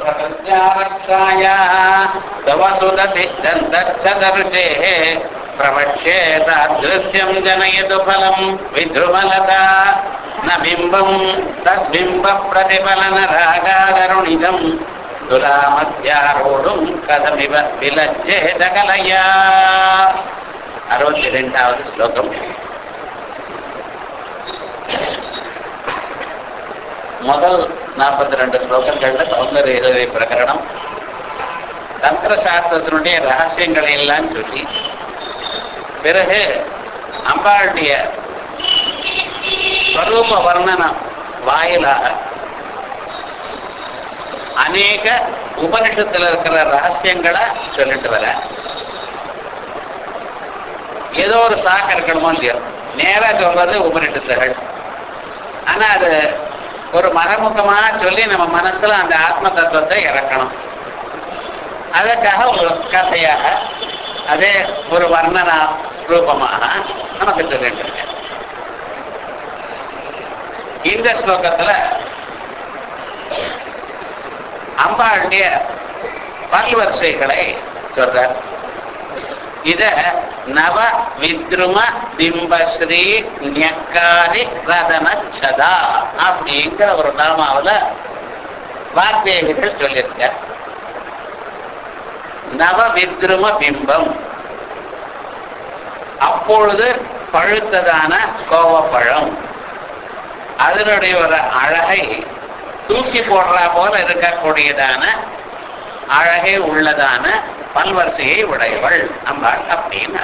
ప్రపంచారక్షాయ తవసురతిదర్శదర్శేः ప్రవక్ష్యే తాదృశ్యం జనయతు ఫలం విధ్రువలత నింబం తద్బింబ ప్రతిఫలన రాగారుణిదం దురామధ్యారూఢుం కథమివ విలజ్జేత కలయా అరవై రెండవ శ్లోకం. முதல் நாற்பத்தி ரெண்டு ஸ்லோகங்கள்ல சௌந்தரிய பிரகரணம். தந்திர சாஸ்திரத்தினுடைய ரகசியங்களை எல்லாம் சொல்லி பிறகு அம்பாளுடைய ஸ்வரூப வர்ணனம் வாயிலாக அநேக உபனிஷத்தில் இருக்கிற ரகசியங்களை சொல்லிட்டு வர. ஏதோ ஒரு சாக்கு இருக்கணுமோ இல்லையோ நேரா சொல்றது உபனிஷத்துகள் ஆனா அது ஒரு மறைமுகமா சொல்லி நம்ம மனசுல அந்த ஆத்ம தத்துவத்தை இறக்கணும். அதற்காக ஒரு கதையாக அதே ஒரு வர்ணனா ரூபமாக நமக்கு சொல்லிட்டு இருக்கேன் இந்த ஸ்லோகத்துல அம்பாளுடைய பல்வரிசைகளை சொல்றார். இத நவ வித்ரும பிம்பஸ்ரீ ஞக்காரி ரதனச்சதா அப்படிங்கிற ஒரு நாமாவில் வார்த்தைகள் சொல்லியிருக்க நவ வித்ரும பிம்பம் அப்பொழுது பழுத்ததான கோவப்பழம் அதனுடைய ஒரு அழகை தூக்கி போடுறா போல இருக்கக்கூடியதான அழகே உள்ளதான பல்வரிசையை உடையவள் அம்பாள் அப்படின்னு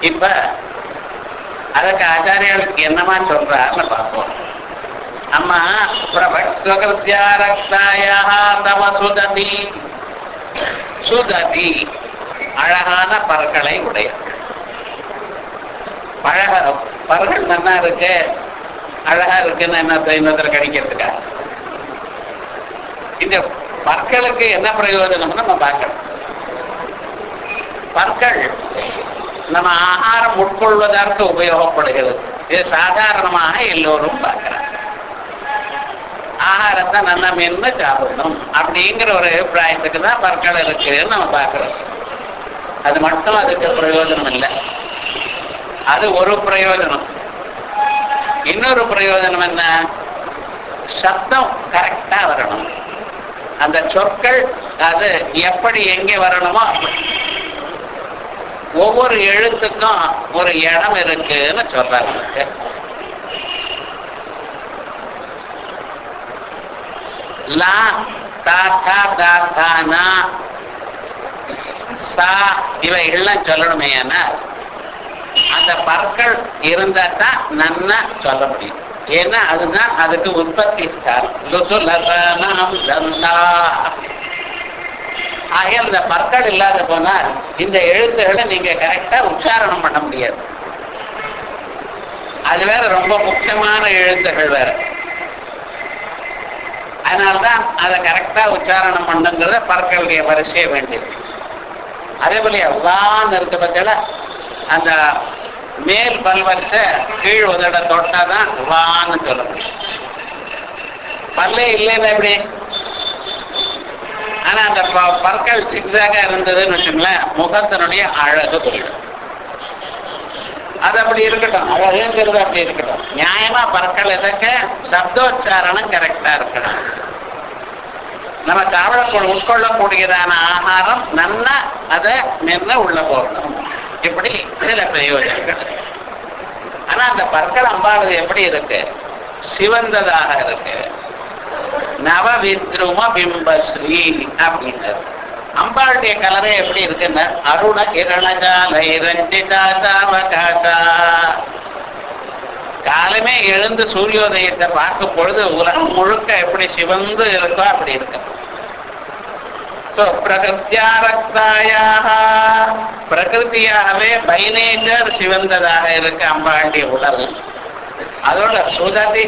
இப்ப அதற்கு ஆச்சாரியர்களுக்கு என்னமா சொல்றாருன்னு பார்ப்போம். அம்மா பிரபத்வகிருத்தியாரக்ஷாயா தவ சுததி. சுததி அழகான பற்களை உடைய பழக பற்கள் நல்லா இருக்கு. அழகா இருக்குன்னு என்ன இன்னொருத்தர் கணிக்கிறதுக்கா? இந்த பற்களுக்கு என்ன பிரயோஜனம்னு நம்ம பார்க்கணும். பற்கள் நம்ம ஆகாரம் உட்கொள்வதற்கு உபயோகப்படுகிறது. இது சாதாரணமாக எல்லோரும் பார்க்கிறாங்க. ஆகாரத்தை நல்லா மென்னு சாப்பிடணும் அப்படிங்கிற ஒரு அபிப்பிராயத்துக்கு தான் பற்கள் இருக்குன்னு நம்ம பார்க்கிறோம். அது மட்டும் அதுக்கு பிரயோஜனம் இல்லை. அது ஒரு பிரயோஜனம். இன்னொரு பிரயோஜனம் என்ன? சத்தம் கரெக்டா வரணும். அந்த சொற்கள் அது எப்படி எங்கே வரணுமோ ஒவ்வொரு எழுத்துக்கும் ஒரு இடம் இருக்குன்னு சொல்றாங்க. லா தா தா தா தா நா சா இவைகள்லாம் சொல்லணுமே அந்த பற்கள் இருந்தா தான் நன்னா சொல்ல முடியும். ஏன்னா அதுதான் அதுக்கு உற்பத்தி ஆகிய இந்த பற்கள் இல்லாத போனால் இந்த எழுத்துக்களை நீங்க கரெக்டா உச்சாரணம் பண்ண முடியாது. அது வேற ரொம்ப முக்கியமான எழுத்துகள் வேற. அதனால்தான் அதை கரெக்டா உச்சாரணம் பண்ணுங்கிறத பற்களுடைய வரிசையை வேண்டியது அதே போல எல்லாம் இருக்க பத்தில அந்த மேல் பல்வரிச கீழ் உதட தொட்டாதான் வான்னு சொல்லணும் பல்லே இல்லைன்னா எப்படி? ஆனா அந்த பற்கள் சிக்ஸாக இருந்ததுன்னு வச்சுங்களேன் முகத்தினுடைய அழகு போயிடும். அது அப்படி இருக்கட்டும். அழகுங்கிறது அப்படி இருக்கட்டும். நியாயமா பற்கள் எதற்க? சப்தோச்சாரணம் கரெக்டா இருக்கணும். நம்ம காவலர்கள் உட்கொள்ளக்கூடியதான ஆகாரம் நல்லா அதை நின்று உள்ள போகணும். இப்படி சில பிரயோஜனங்கள். ஆனா அந்த பற்கள் அம்பாளது எப்படி இருக்கு? சிவந்ததாக இருக்கு. நவவித்ரும பிம்பஸ்ரீ அப்படின்னு அம்பாளுடைய கலரே எப்படி இருக்குன்னு அருண கிரணஜாலை ரஞ்சிதா சாவகாசா. காலமே எழுந்து சூரியோதயத்தை பார்க்கும் பொழுது உலகம் முழுக்க எப்படி சிவந்து இருக்கோ அப்படி இருக்கு. சோ பிரகிருத்தியாரக்தாயாக பிரகிருத்தியாகவே பைனேச்சர் சிவந்ததாக இருக்கு அம்பாண்டிய உடல். அதோட சுததி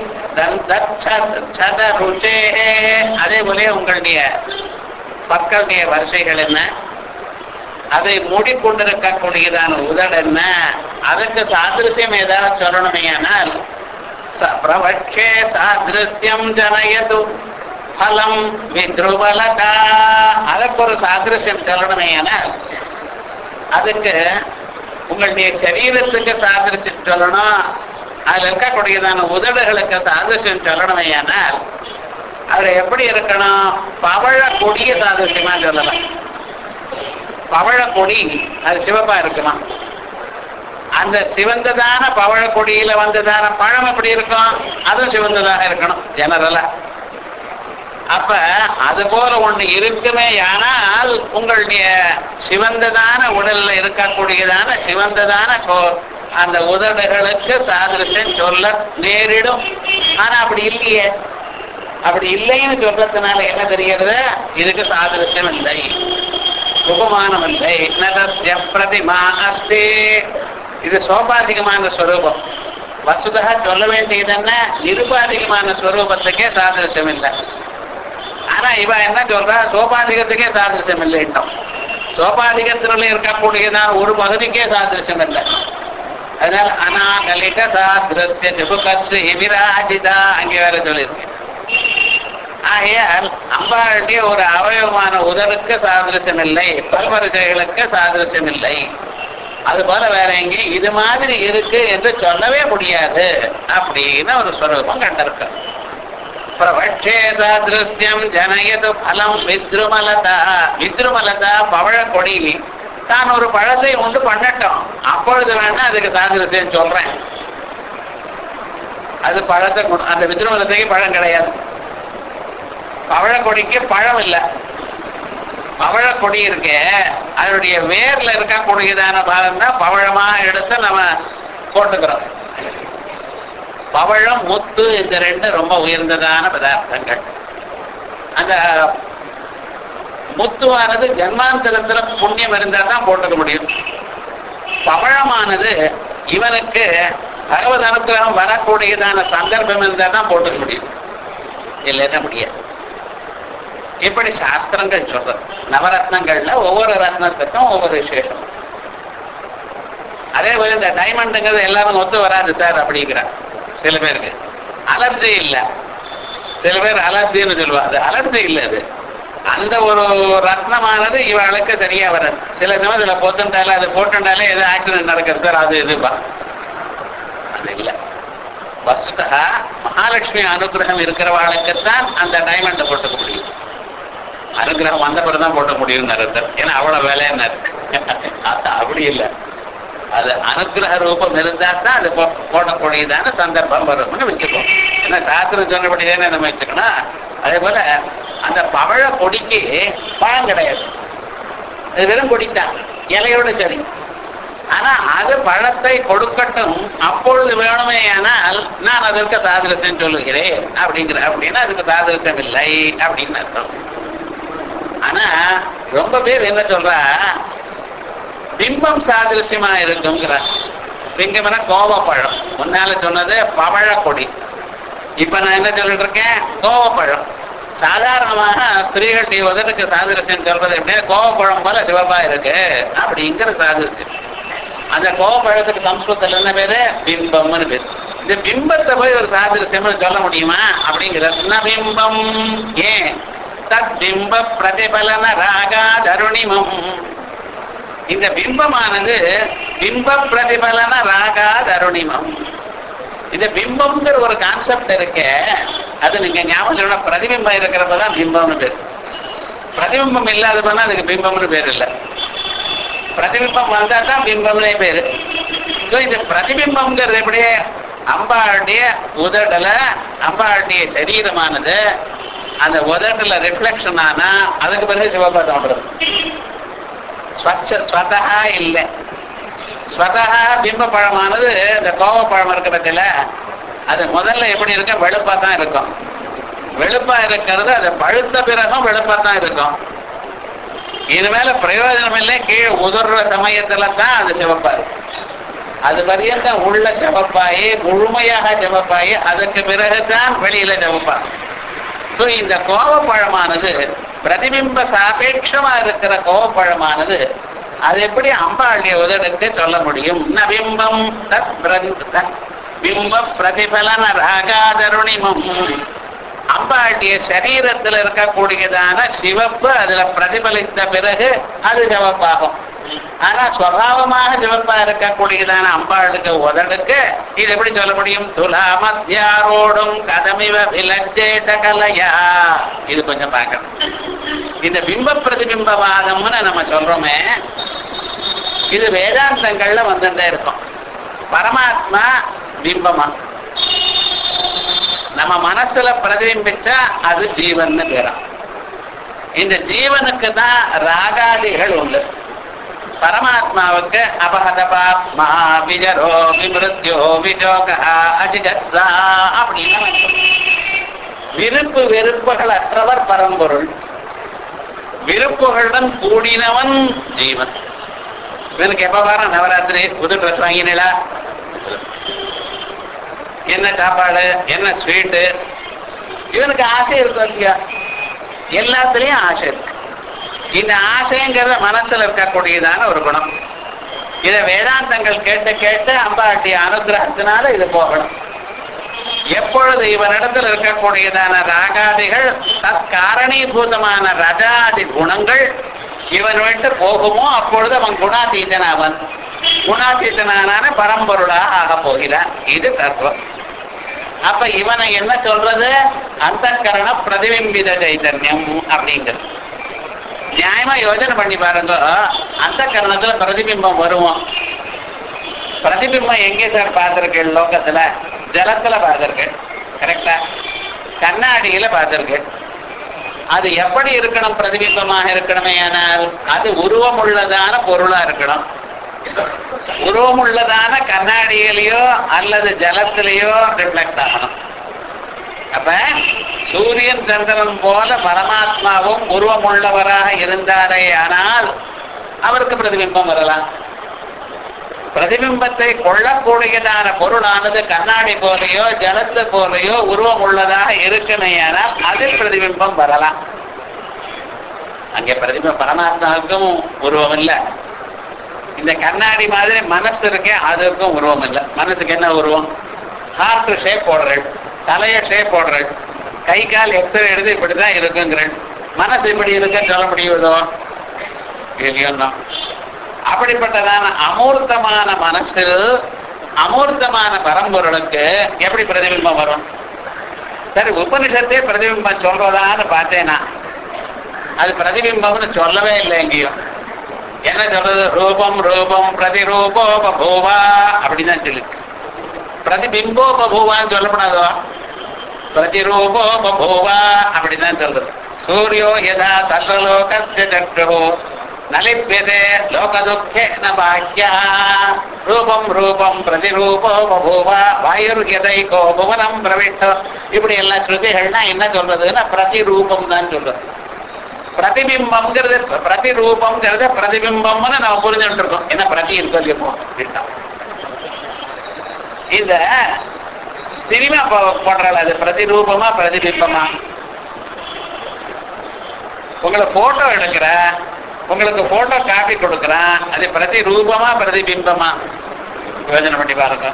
அதே போல உங்களுடைய பக்களுடைய வரிசைகள் என்ன? அதை மூடிக்கொண்டிருக்கக்கூடியதான உதடு என்ன? அதற்கு சாதிருத்தியம் ஏதாவது சொல்லணுமே ஆனால் பிரபட்சே சாதிருஷ்யம் ஜனயது. பலம் வித்ருவலதா அதற்கு ஒரு சாதிருஷ்யம் சொல்லணுமே ஆனால் அதுக்கு உங்களுடைய சரீரத்துக்கு சாதிருஷ்யம் சொல்லணும். அதுல இருக்கக்கூடியதான உதடுகளுக்கு சாதிருஷ்யம் சொல்லணுமே ஆனால் அதுல எப்படி இருக்கணும்? பவழ கொடிய சாதிருஷ்யமா சொல்லலாம். பவழ கொடி அது சிவப்பா இருக்கலாம். அந்த சிவந்ததான பவழ கொடியில வந்ததான பழம் எப்படி இருக்கும்? அதுவும் சிவந்ததாக இருக்கணும் ஜெனரலா அப்ப அது போல ஒண்ணு இருக்குமே ஆனால் உங்களுடைய சிவந்ததான உடல்ல இருக்கக்கூடியதான சிவந்ததான கோ- அந்த உதடுகளுக்கு சாதிருஷ்யம் சொல்ல நேரிடும். ஆனா அப்படி இல்லையே. அப்படி இல்லைன்னு சொல்றதுனால என்ன தெரிகிறது? இதுக்கு சாதிருஷ்யம் இல்லை. உபமானம் இல்லை. நதஸ்ய பிரதிமா அஸ்தி. இது சோபாதிகமான ஸ்வரூபம் வசுதா சொல்ல வேண்டியது என்ன? நிருபாதிகமான ஸ்வரூபத்துக்கே சாதிருஷ்யம் இல்லை. ஆனா இவ என்ன சொல்றா? சோபாதிகத்துக்கே சாதிருஷ்யம் இல்லை இன்னும். சோபாதிகத்தினுள்ள இருக்கக்கூடியதான் ஒரு பகுதிக்கே சாதிருஷ்யம் இல்லை அதனால அனாகலிக சாதிருஷ்ய ஜபுகஸ்ரீ விராஜிதா அங்கே வேற சொல்லியிருக்கேன். ஆகையால் அம்பாளுடைய ஒரு அவயவமான உதலுக்கு சாதிருஷ்யம் இல்லை பல்வரிசைகளுக்கு சாதிருஷ்யம் இல்லை அது போல வேற எங்கேயும் இது மாதிரி இருக்கு என்று சொல்லவே முடியாது அப்படின்னு ஒரு ஸ்வரூபம் கண்டிருக்க பிரபட்சே சாதிருஷ்யம் ஜனயது பலம் வித்ருமலதா வித்ருமலதா பவழ கொடி தான் ஒரு பழத்தை உண்டு பண்ணட்டும். அப்பொழுது வேணா அதுக்கு சாதிருஷ்யம் சொல்றேன். அது பழத்தை அந்த வித்ருமலத்தைக்கு பழம் கிடையாது. பவழக்கொடிக்கு பழம் இல்லை. பவழக்கொடி இருக்கு. அதனுடைய வேர்ல இருக்கக்கூடியதான பாகம் தான் பவழமா எடுத்து நம்ம போட்டுக்கிறோம். பவழம் முத்து இந்த ரெண்டு ரொம்ப உயர்ந்ததான பதார்த்தங்கள். அந்த முத்துவானது ஜென்மாந்திரத்துல புண்ணியம் இருந்தா தான் போட்டுக்க முடியும். பவழமானது இவனுக்கு பகவத் அனுகிரகம் வரக்கூடியதான சந்தர்ப்பம் இருந்தா தான் போட்டுக்க முடியும். இல்லைன்னா முடியாது. இப்படி சாஸ்திரங்கள் சொல்றது. நவரத்னங்கள்ல ஒவ்வொரு ரத்னத்துக்கும் ஒவ்வொரு விசேஷம். அதே போல இந்த டைமண்டுங்கிறது எல்லாரும் ஒத்து வராது சார் அப்படிங்கிறார். சில பேருக்கு அலர்ஜி இல்ல. சில பேர் அலர்ஜின்னு சொல்லுவாங்க. அலர்ஜி இல்ல அது. அந்த ஒரு ரத்னமானது இவளுக்கு சரியா வராது. சில சமயம் இதில் போட்டுட்டாலே அது போட்டுட்டாலே ஏதோ ஆக்சிடென்ட் நடக்கிறது சார் அது இதுப்பா அது இல்லை. வஸ்துதா மகாலட்சுமி அனுகிரகம் இருக்கிறவாளுக்குத்தான் அந்த டைமண்டை போட்டுக்க முடியும். அனுகிரகம் வந்த பிறகு தான் போட்ட முடியும் அர்த்தம். ஏன்னா அவ்வளவு வேலை என்ன இருக்கு அது அப்படி இல்லை. அது அனுகிரக ரூபம் இருந்தா தான் அது போடக்கூடியதான சந்தர்ப்பம் வரும்னு வச்சுக்கோம் ஏன்னா சாஸ்திரம் சொன்னபடி தானே நம்ம வச்சுக்கணும். அதே போல அந்த பவழ பொடிக்கு பழம் கிடையாது. அது வெறும் பொடித்தான் இலையோட சரி. ஆனா அது பழத்தை கொடுக்கட்டும். அப்பொழுது வேணுமே ஆனால் நான் அதற்கு சாதரசம் சொல்லுகிறேன். அப்படிங்கிற அப்படின்னா அதுக்கு சாதரசம் இல்லை. அப்படின்னு அர்த்தம். ஆனா ரொம்ப பேர் என்ன சொல்றா? பிம்பம் சாதிருஷ்யமா இருக்குங்கிற பிங்கம்னா கோவப்பழம். முன்னால சொன்னது பவழ கொடி இப்ப நான் என்ன சொல்லிட்டு இருக்கேன்? கோவப்பழம். சாதாரணமாக ஸ்திரீகளுடைய உதட்டுக்கு சாதிருஷ்யம் சொல்றது எப்படின்னா கோவப்பழம் போல சிவப்பா இருக்கு. அப்படிங்கிற சாதிருஷ்யம் அந்த கோவப்பழத்துக்கு சம்ஸ்கிருதத்துல என்ன பேரு? பிம்பம்னு பேரு. இந்த பிம்பத்தை போய் ஒரு சாதிருஷ்யம் சொல்ல முடியுமா? அப்படிங்கிறது என்ன பிம்பம்? ஏன்? தத் பிம்ப பிரதிபலன ராகா தருணிமம். இந்த பிம்பமானது பிம்ப பிரதிபலன ராகா தருணிமம். இந்த பிம்பம்ங்கிற ஒரு கான்செப்ட் இருக்க அது நீங்க ஞாபகம் பிரதிபிம்பம் இருக்கிறப்ப தான் பிம்பம்னு பேர். பிரதிபிம்பம் இல்லாத போனா அதுக்கு பிம்பம்னு பேர் இல்லை. பிரதிபிம்பம் வந்தா தான் பிம்பம்னே பேரு. So, இந்த பிரதிபிம்பம்ங்கிறது எப்படி அம்பாளுடைய உதடல அம்பாளுடைய சரீரமானது அந்த உதடல ரிஃப்ளெக்ஷன் ஆனா அதுக்கு பிறகு சிவபாதம் ஸ்வச்ச ஸ்வதா இல்லை. ஸ்வதா பிம்ப பழமானது இந்த கோவ பழம் இருக்கிறதுல அது முதல்ல எப்படி இருக்கும் வெளுப்பா தான் இருக்கும். வெளுப்பா இருக்கிறது அது பழுத்த பிறகும் வெளுப்பா தான் இருக்கும். இது மேல பிரயோஜனம் இல்லை கீழே உதர்ற சமயத்துல தான் அது சிவப்பாரு அது வரையும் உள்ள சிவப்பாயி முழுமையாக சிவப்பாயி அதுக்கு பிறகுதான் வெளியில சிவப்பாரு ஸோ இந்த கோவப்பழமானது பிரதிபிம்ப சாபேட்சமா இருக்கிற கோவப்பழமானது அது எப்படி அம்பாளுடைய உதடுக்கு சொல்ல முடியும்? ந பிம்பம் தத் பிம்ப பிரதிபலன ராகாதருணிமம். அம்பாட்டிய சரீரத்தில் இருக்கக்கூடியதான சிவப்பு அதுல பிரதிபலித்த பிறகு அது சிவப்பாகும் ஆனா சுவாவமாக சிவப்பா இருக்கக்கூடியதான அம்பாளுக்கு உதடுக்கு இது எப்படி சொல்ல முடியும்? துலா மத்தியாரோடும் கதமிவ விலஜேத கலையா. இது கொஞ்சம் பார்க்கணும். இந்த பிம்ப பிரதிபிம்பவாதம்னு நம்ம சொல்றோமே இது வேதாந்தங்கள்ல வந்துட்டே இருக்கும். பரமாத்மா பிம்பமா? நம்ம மனசுல பிரதிபிம்பிச்சா அது ஜீவன் பேரம். இந்த ஜீவனுக்கு தான் ராகாதிகள் உண்டு. பரமாத்மாவுக்கு அபகதபாத்மா விஜரோ விமிருத்யோ விஜோக அஜிகஸ்ஸா அப்படின்னு விருப்பு வெறுப்புகள் அற்றவர் பரம்பொருள் விருப்புகளுடன் கூடினவன் ஜீவன் இவனுக்கு எப்ப வர நவராத்திரி புது ட்ரெஸ் வாங்கினா என்ன சாப்பாடு என்ன ஸ்வீட்டு இவனுக்கு ஆசை இருக்கும் இல்லையா எல்லாத்துலயும் ஆசை இருக்கு இந்த ஆசைங்கிறத மனசுல இருக்கக்கூடியதான ஒரு குணம். இதை வேதாந்தங்கள் கேட்டு கேட்டு அம்பாட்டி அனுகிரகத்தினால இது போகணும். எப்பொழுது இவனிடத்தில் இருக்கக்கூடியதான ராகாதிகள் தற்காரணீபூதமான ரஜாதி குணங்கள் இவன் விட்டு போகுமோ அப்பொழுது அவன் குணாதீதன் அவன் குணாதீதனான பரம்பொருளா ஆக போகிறான். இது தத்துவம். அப்ப இவனை என்ன சொல்றது? அந்த கரண பிரதிபிம்பித சைதன்யம் அப்படிங்கிறது. நியாயமா யோசனை பண்ணி பாருங்க. அந்த கரணத்துல பிரதிபிம்பம் வருவோம் பிரதிபிம்பம் எங்கே சார் பார்த்திருக்கேன் லோகத்துல? ஜலத்துல பார்த்திருக்கேன் கரெக்டா கண்ணாடியில பார்த்திருக்கேன் அது எப்படி இருக்கணும்? பிரதிபிம்பமாக இருக்கணுமே ஆனால் அது உருவம் உள்ளதான பொருளா இருக்கணும். உருவம் உள்ளதான கண்ணாடியிலேயோ அல்லது ஜலத்திலேயோ ரிஃப்ளெக்ட் ஆகணும். அப்ப சூரியன் சந்திரன் போல பரமாத்மாவும் உருவம் உள்ளவராக இருந்தாரே ஆனால் அவருக்கு பிரதிபிம்பம் வரலாம். பிரதிபிம்பத்தை கொள்ளக்கூடியதான பொருளானது கண்ணாடி போலையோ ஜலத்து போலையோ உருவம் உள்ளதாக இருக்குமேயானால் அதில் பிரதிபிம்பம் வரலாம். அங்கே பிரதிப பரமாத்மாவுக்கும் உருவம் இல்லை இந்த கண்ணாடி மாதிரி மனசு இருக்கே அதுக்கும் உருவம் இல்லை மனசுக்கு என்ன உருவம்? ஹார்ட் ஷேப் போடுறேன். தலையை ஷேப் போடுறேன். கை கால் எக்ஸ்ரே எடுத்து இப்படிதான் இருக்குங்கிறேன். மனசு இப்படி இருக்க? சொல்ல முடியுதோ? இல்லையோ அப்படிப்பட்டதான அமூர்த்தமான மனசில் அமூர்த்தமான பரம்பொருளுக்கு எப்படி பிரதிபிம்பம் வரும்? சரி உபனிஷத்தே பிரதிபிம்பம் சொல்றதான்னு பார்த்தேனா. அது பிரதிபிம்பம்னு சொல்லவே இல்லை எங்கேயும். என்ன சொல்றது? ரூபம் ரூபம் பிரதிரூபோபூவா அப்படின்னு தான் சொல்லு பிரதிபிம்போபூவான்னு சொல்லப்படாதோ? பிரதிரூபோ பிரதிரூபோபூவா அப்படிதான் சொல்றது. சூரியோ யதா சர்வலோகஸ்ய சக்ரு நலிப்பியதே லோகதுக்கேன பாக்கியா ரூபம் ரூபம் பிரதிரூபோ பிரதிரூபோபூவா வாயுர்யதைகோ புவனம் பிரவிட்டோ இப்படி எல்லா ஸ்ருதிகள்னா என்ன சொல்றதுன்னா பிரதிரூபம் தான் சொல்றது. பிரதிபிம்பம்ங்கிறது பிரதிரூபம்ங்கிறத பிரதிபிம்பம்னு நம்ம புரிஞ்சுட்டு இருக்கோம். என்ன பிரதி இருக்கோம் இந்த சினிமா போடுறாள் அது. பிரதிரூபமா பிரதிபிம்பமா? உங்களை போட்டோ எடுக்கிற. உங்களுக்கு போட்டோ காப்பி கொடுக்குறேன் அது பிரதிரூபமா பிரதிபிம்பமா? யோஜனை பண்ணி பாருங்க.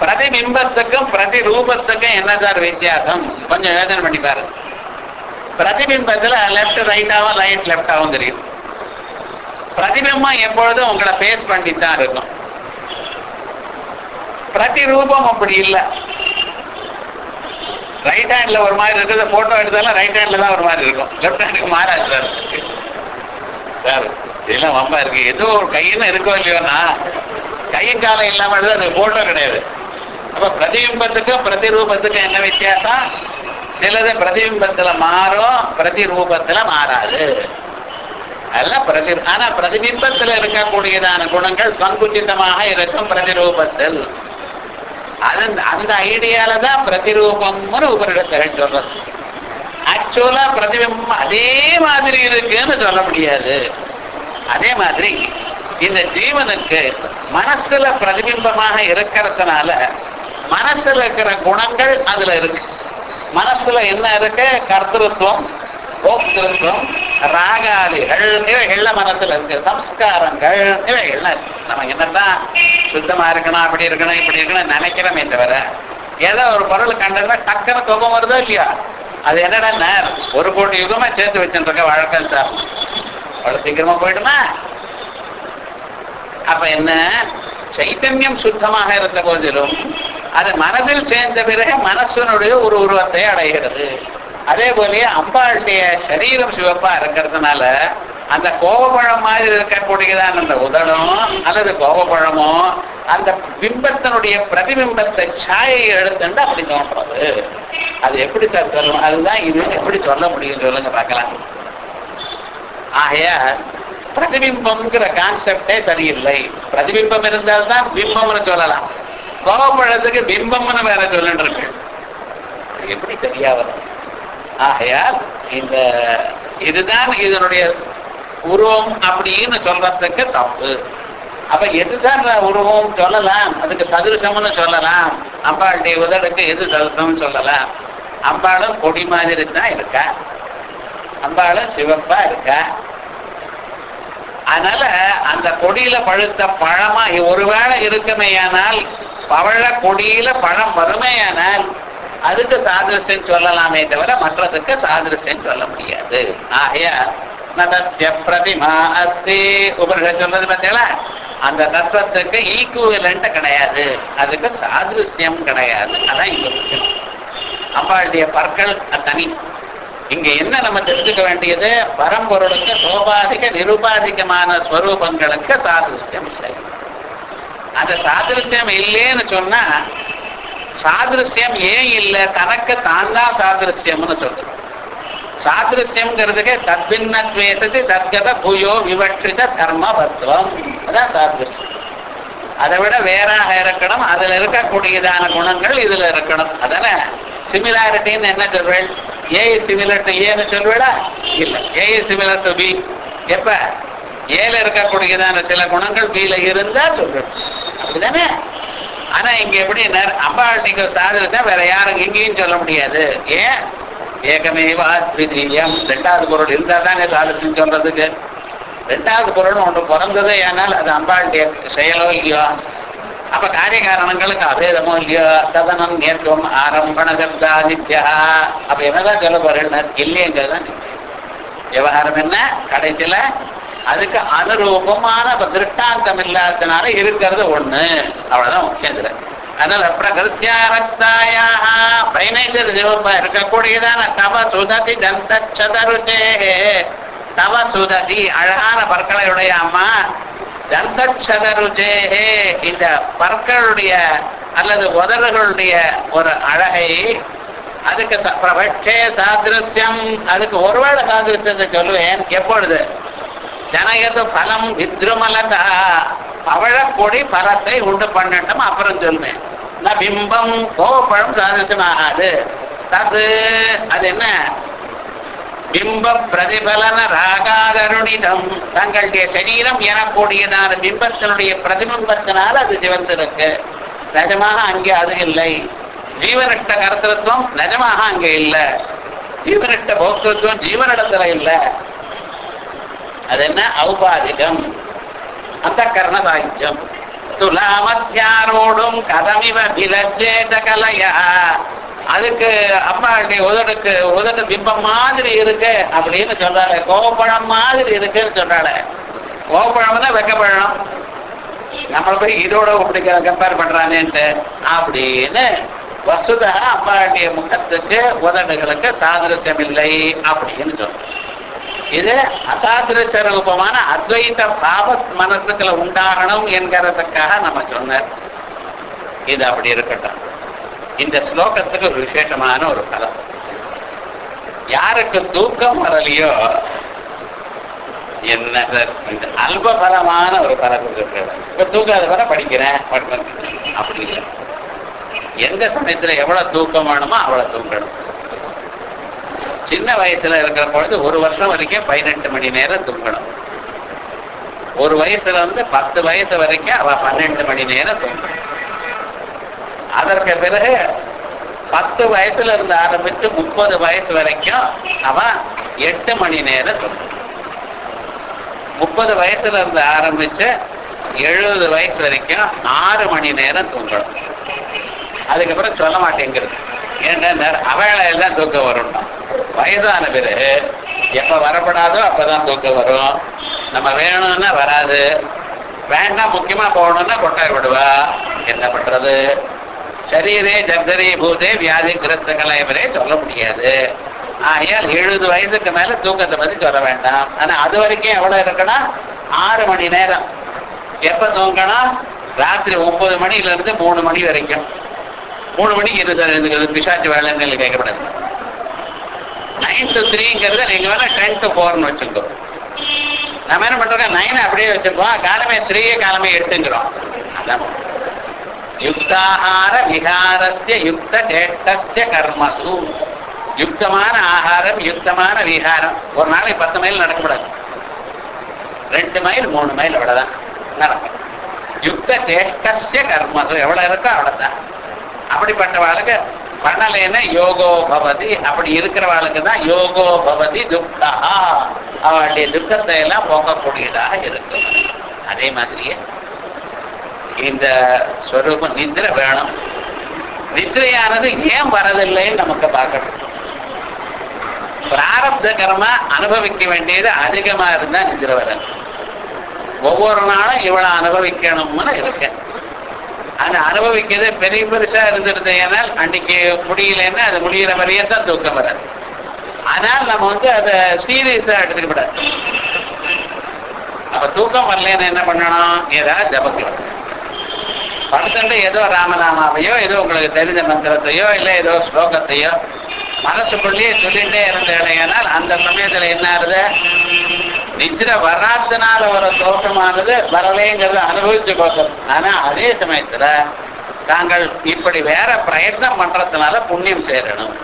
பிரதிபிம்பத்துக்கும் பிரதிரூபத்துக்கும் என்ன சார் வித்தியாசம்? கொஞ்சம் யோஜனை பண்ணி பாருங்க பிரதிபிம்பத்துல லெஃப்ட் ரைட்டாவும் ரைட் லெஃப்டாவும் தெரியும். பிரதிபிம்பம் எப்பொழுதும் உங்களை ஃபேஸ் பண்ணி தான் இருக்கும். பிரதிரூபம் அப்படி இல்லை. ரைட் ஹேண்ட்ல ஒரு மாதிரி இருக்குது போட்டோ எடுத்தாலும் ரைட் ஹேண்ட்ல தான் ஒரு மாதிரி இருக்கும். லெஃப்ட் ஹேண்டுக்கு மாறாது சார் சார் இதெல்லாம் வம்பா இருக்கு. ஏதோ ஒரு கையின்னு இருக்கோ இல்லையோனா கையும் காலம் இல்லாம அது போட்டோ கிடையாது. அப்ப பிரதிபிம்பத்துக்கும் பிரதிரூபத்துக்கும் என்ன வித்தியாசம்? சிலது பிரதிபிம்பத்துல மாறும் பிரதிரூபத்துல மாறாது. அதெல்லாம் பிரதி ஆனா பிரதிபிம்பத்துல இருக்கக்கூடியதான குணங்கள் சங்குச்சிதமாக இருக்கும் பிரதிரூபத்தில். அதன் அந்த ஐடியால தான் பிரதிரூபம்னு உபரிடத்தில் சொல்றது. ஆக்சுவலா பிரதிபிம்பம் அதே மாதிரி இருக்குன்னு சொல்ல முடியாது. அதே மாதிரி இந்த ஜீவனுக்கு மனசுல பிரதிபிம்பமாக இருக்கிறதுனால மனசுல இருக்கிற குணங்கள் அதுல இருக்கு. மனசுல என்ன இருக்கு? கர்த்தத்துவம் போக்திருத்துவம் ராகாதிகள் இவைகள்லாம் மனசுல இருக்கு. சம்ஸ்காரங்கள் இவைகள்லாம் இருக்கு. நம்ம என்னதான் சுத்தமா இருக்கணும் அப்படி இருக்கணும் இப்படி இருக்கணும் நினைக்கிறோமே தவிர ஏதோ ஒரு பொருள் கண்டா டக்குன்னு கோபம் வருதோ இல்லையா? அது என்னடா ஒரு கோடி யுகமா சேர்த்து வச்சுருக்க வழக்கம் சார். அவ்வளவு சீக்கிரமா போயிடுமா? அப்ப என்ன? சைத்தன்யம் சுத்தமாக இருந்த போதிலும் அது மனதில் சேர்ந்த பிறகு மனசனுடைய ஒரு உருவத்தை அடைகிறது. அதே போலயே அம்பாளுடைய சரீரம் சிவப்பா இருக்கிறதுனால அந்த கோபப்பழம் மாதிரி இருக்கக்கூடியதான் அந்த உதடும்? அல்லது கோபப்பழமோ அந்த பிம்பத்தினுடைய பிரதிபிம்பத்தை சாயை எடுத்துட்டு அப்படி தோன்றது. அது எப்படி சார் சொல்லும்? அதுதான் இது. எப்படி சொல்ல முடியும் சொல்லுங்க பார்க்கலாம். ஆகையா பிரதிபிம்பம்ங்கிற கான்செப்டே சரியில்லை. பிரதிபிம்பம் இருந்தால்தான் பிம்பம்னு சொல்லலாம். கோபப்பழத்துக்கு பிம்பம்னு வேற சொல்லிட்டு இருக்கு எப்படி சரியா வரும் ஆகையால் இந்த இதுதான் இதனுடைய உருவம் அப்படின்னு சொல்றதுக்கு தப்பு. அப்ப எதுதான் உருவம் சொல்லலாம்? அதுக்கு சதுரசம்னு சொல்லலாம். அம்பாளுடைய உதடுக்கு எது சதுரசம்னு சொல்லலாம்? அம்பாளும் கொடி மாதிரி தான் இருக்கா? அம்பாளும் சிவப்பா இருக்கா? அதனால அந்த கொடியில பழுத்த பழமா ஒருவேளை இருக்குமேயானால் பவழ கொடியில பழம் வருமேயானால் அதுக்கு சாதிருஷ்யம் சொல்லலாமே தவிர மற்றதுக்கு சாதிருஷ்யம் சொல்ல முடியாது. ஆகையா ரத்னதஸ்ய பிரதிமா அஸ்தி. உபனிஷத் சொல்றது பார்த்தீங்களா அந்த தத்துவத்துக்கு ஈக்குவலண்ட் கிடையாது. அதுக்கு சாதிருஷ்யம் கிடையாது. அதான் இங்க முக்கியம். அம்பாளுடைய பற்கள் தனி இங்க என்ன நம்ம தெரிஞ்சுக்க வேண்டியது? பரம்பொருளுக்கு சோபாதிக நிருபாதிகமான ஸ்வரூபங்களுக்கு சாதிருஷ்யம் இல்லை. அந்த சாதிருஷ்யம் இல்லைன்னு சொன்னா சாதிருஷ்யம் ஏன் இல்லை? தனக்கு தான் தான் சாதிருஷ்யம்னு சொல்றோம் சாதிருஷ்யம்ங்கிறதுக்கு தத்பின்னத்வேசதி தத்கத பூயோ விவட்சித தர்மபத்துவம். அதான் சாதிருஷ்யம். அதை விட வேறாக இருக்கணும். அதுல இருக்கக்கூடியதான குணங்கள் இதுல இருக்கணும். அதானே? சிமிலாரிட்டின்னு என்ன சொல்வேள்? ஏ சிமிலர் டு ஏன்னு e சொல்வேடா இல்லை. ஏ சிமிலர் டு பி எப்ப? ஏல இருக்கக்கூடியதான சில குணங்கள் பில இருந்தா சொல்றோம் அப்படிதானே? ஆனா இங்க எப்படி அம்பாள் நீங்க சாதிச்சா வேற யாரும் எங்கேயும் சொல்ல முடியாது. ஏன்? ஏகமேவா த்விதீயம் ரெண்டாவது பொருள் இருந்தா தானே சாதிச்சுன்னு சொல்றதுக்கு? ரெண்டாவது பொருள் ஒன்று பிறந்தது ஏனால் அது அம்பாளுடைய செயலோ இல்லையோ? அப்ப காரிய காரணங்களுக்கு அபேதமோ இல்லையோ? சதனம் நேர்த்துவம் ஆரம்பண சப்தாதித்யா அப்ப என்னதான் சொல்ல போறேன் இல்லையங்கிறதான் விவகாரம் என்ன? கடைசியில அதுக்கு அனுரூபமான திருஷ்டாந்தம் இல்லாததுனால இருக்கிறது ஒண்ணு. அவ்வளவுதான் முக்கியம் அதனால பிரகிருத்தியா ரக்தாயாக சிவப்பா இருக்கக்கூடியதான தவ சுததி தந்த சதருச்சே தவ சுததி அழகான பற்களையுடைய அம்மா தந்த சதருச்சேஹே இந்த பற்களுடைய அல்லது உதறுகளுடைய ஒரு அழகை அதுக்கு பிரபட்சே சாதிருஷ்யம் அதுக்கு ஒருவேளை சாதிருஷ்யத்தை சொல்லுவேன்। எப்பொழுது? ஜனகது பலம் வித்ருமலதா பவழக்கொடி பரத்தை உண்டு பண்ணட்டும் அப்புறம் சொல்லுவேன் நான் பிம்பம் கோவப்பழம் சாதிருஷ்யம் ஆகாது அது அது என்ன? பிம்ப பிரதிபலன ராகாதருணிதம். தங்களுடைய சரீரம் எனக்கூடியதான பிம்பத்தினுடைய பிரதிபிம்பத்தினால் அது சிவந்திருக்கு. நிஜமாக அங்கே அது இல்லை. ஜீவனிட்ட கருத்திருத்துவம் நிஜமாக அங்கே இல்லை. ஜீவனிட்ட போக்திருத்துவம் ஜீவனிடத்துல இல்லை. அது என்ன? ஔபாதிகம். அந்த கர்ண சாகித்யம் துலாமத்தியாரோடும் கதமிவ பிலஜேத கலையா அதுக்கு அம்மாளுடைய உதடுக்கு உதடு பிம்பம் மாதிரி இருக்கு அப்படின்னு சொல்றாரு கோபப்பழம் மாதிரி இருக்குன்னு சொல்றாரு கோபப்பழம்னா வெக்கப்பழம். நம்மளை போய் இதோட இப்படி கம்பேர் பண்றானேன்ட்டு அப்படின்னு வசுதா அம்மாவுடைய முகத்துக்கு உதடுகளுக்கு சாதிருஷ்யம் இல்லை அப்படின்னு சொல்றேன் இது அசாதிருஷ ரூபமான அத்வைத பாவ மனசுக்குள்ள உண்டாகணும் என்கிறதுக்காக நம்ம சொன்னார். இது அப்படி இருக்கட்டும். இந்த ஸ்லோகத்துக்கு ஒரு விசேஷமான ஒரு பலம் யாருக்கு தூக்கம் வரலையோ என்ன சார் அல்பபலமான ஒரு பலம் இருக்கிறது இப்ப தூக்காத வர படிக்கிறேன் படிக்கிறேன். அப்படி இல்லை. எந்த சமயத்துல எவ்வளவு தூக்கம் வேணுமோ அவ்வளவு தூங்கணும். சின்ன வயசுல இருக்கிற பொழுது ஒரு வருஷம் வரைக்கும் பதினெட்டு மணி நேரம் தூங்கணும். ஒரு வயசுல இருந்து பத்து வயசு வரைக்கும் அவ பன்னெண்டு மணி நேரம் தூங்கணும். அதற்கு பிறகு பத்து வயசுல இருந்து ஆரம்பிச்சு முப்பது வயசு வரைக்கும் அவன் எட்டு மணி நேரம் தூங்கணும். முப்பது வயசுல இருந்து ஆரம்பிச்சு எழுபது வயசு வரைக்கும் ஆறு மணி நேரம் தூங்கணும். அதுக்கப்புறம் சொல்ல மாட்டேங்கிறது. ஏன்னா அவளை எல்லாம் தூக்கம் வரணும் வயதான பிறகு எப்ப வரப்படாதோ அப்பதான் தூக்கம் வரும். நம்ம வேணும்னா வராது. வேண்டாம் முக்கியமா போகணும்னா கொட்டாய் விடுவா. என்ன பண்றது? சரீரே ஜர்தரி பூதே வியாதி கிரத்தங்களை வரை சொல்ல முடியாது. ஆகையால் எழுபது வயதுக்கு மேல தூக்கத்தை பத்தி சொல்ல வேண்டாம். ஆனா அது வரைக்கும் எவ்வளவு இருக்கணும்? ஆறு மணி நேரம். எப்ப தூங்கணும்? ராத்திரி ஒன்பது மணில இருந்து மூணு மணி வரைக்கும். மூணு மணிக்கு இது சார் எனக்கு பிசாச்சு வேலைன்னு கேட்கப்படாது. நைன் டு த்ரீங்கிறத நீங்கள் வேணா டென் டு ஃபோர்னு வச்சுருக்கோம் நம்ம என்ன பண்றோம் நைன் அப்படியே வச்சுருக்கோம். காலமே த்ரீயே காலமே எடுத்துங்கிறோம் அதான். யுக்தாகார விகாரஸ்ய யுக்த டேட்டஸ்ய கர்மசு. யுக்தமான ஆகாரம் யுக்தமான விகாரம் ஒரு நாளைக்கு பத்து மைல் நடக்கக்கூடாது. ரெண்டு மைல் மூணு மைல் அவ்வளோதான் நடக்கும். யுக்த சேஷ்டசிய கர்மசு. எவ்வளவு இருக்கோ அவ்வளவுதான். அப்படிப்பட்ட வாழ்க்கை பண்ணலைன்னா யோகோ பவதி. அப்படி இருக்கிறவளுக்கு தான் யோகோ பவதி துக்கா அவளுடைய துக்கத்தை எல்லாம் போக்கக்கூடியதாக இருக்கும். அதே மாதிரியே இந்த ஸ்வரூபம் நிந்திர வேணும். நித்திரையானது ஏன் வரதில்லைன்னு நமக்கு பார்க்கணும். பிராரப்தகரமா அனுபவிக்க வேண்டியது அதிகமா இருந்தா நிந்திர வரணும் ஒவ்வொரு நாளும் இவ்வளவு அனுபவிக்கணும்னு இருக்கேன் அதை அனுபவிக்கிறது பெரிய பெருசா இருந்துருது ஏன்னால் அன்னைக்கு முடியலன்னா அது முடிகிற வரையே தான் தூக்கம் வராது. ஆனால் நம்ம வந்து அதை சீரியஸா எடுத்துக்க கூடாது. அப்ப தூக்கம் வரலன்னு என்ன பண்ணணும்? ஏதாவது ஜபக்கலாம் படுத்துட்டு ஏதோ ராமநாமாவையோ ஏதோ உங்களுக்கு தெரிஞ்ச மந்திரத்தையோ இல்லை ஏதோ ஸ்லோகத்தையோ மனசுக்குள்ளேயே சொல்லிட்டே இருந்த அந்த சமயத்துல என்ன ஆகுது நித்திர வராதனால வர தோட்டமானது வரலேங்கிறத அனுபவிச்சு கோஷம் ஆனா அதே சமயத்துல தாங்கள் இப்படி வேற பிரயத்னம் பண்றதுனால புண்ணியம் சேரணும்.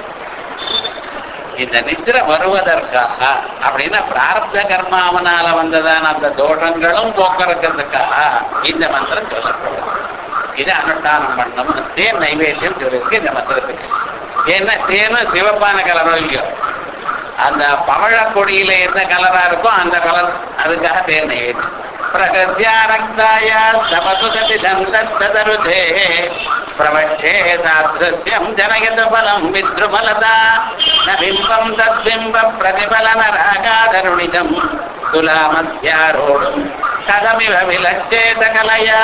இந்த நித்திர வருவதற்காக அப்படின்னா பிரார்த்த கர்மாவனால வந்ததான அந்த தோஷங்களும் போக்குறதுக்காக இந்த மந்திரம் சொல்லப்படும் இது அனுஷ்டானம் பண்ணணும் தேன் நைவேத்தியம் சொல்லியிருக்கு இந்த மந்திரத்துக்கு. ஏன்னா தேனும் சிவப்பான கலரோ இல்லையோ அந்த பவழ கொடியில என்ன கலரா இருக்கோ அந்த கலர் அதுக்காக தேன் நைவேத்தியம். பிரகத்யா ரக்தாய தபசுததி தந்தருதே பிரவச்சே சாஸ்திரம் ஜனயத பலம் வித்ருமலதா. ந பிம்பம் தத்பிம்ப பிரதிபலன ராகாதருணிதம் துலாமத்யாரோடும் கதமிவ விலச்சேத கலையா.